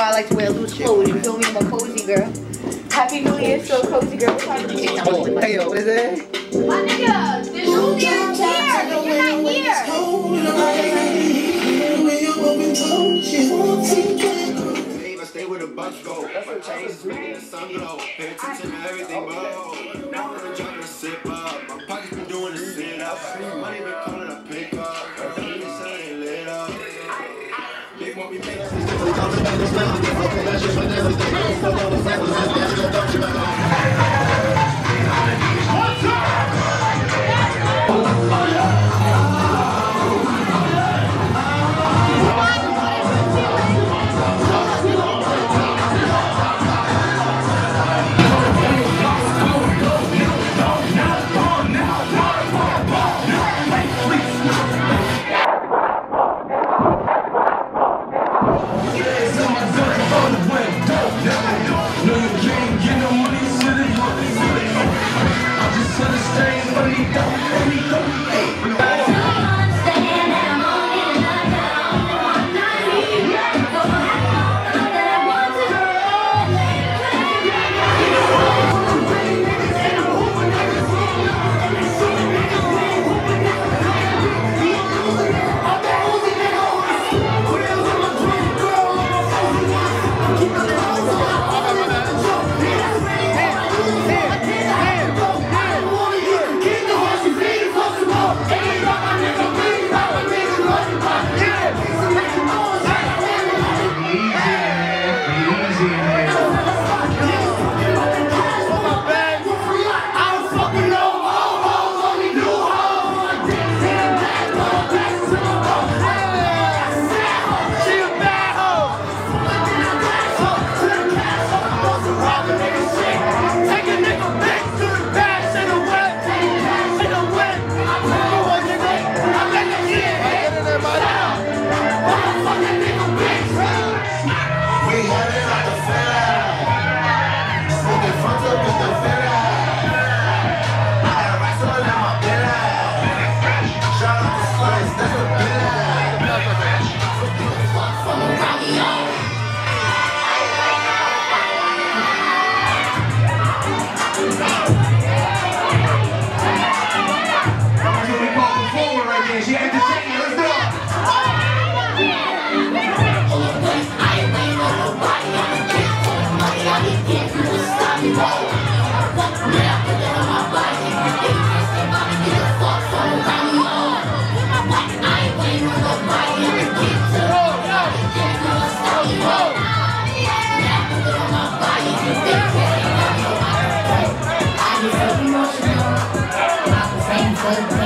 why I like to wear loose clothes. You feel me? I'm a cozy girl. Happy New Year, so cozy girl. What time is it? Oh, hey, yo, what is it? My nigga, the New Year's here. You're not here. Stay where the bucks go. Chase me, the sun glow. Pay attention to everything, bro. Now I'm trying to sip up. My pockets been doing the sit up. Money been calling a pick up. Don't be selling lit up. Big want me make Waiting on Bye.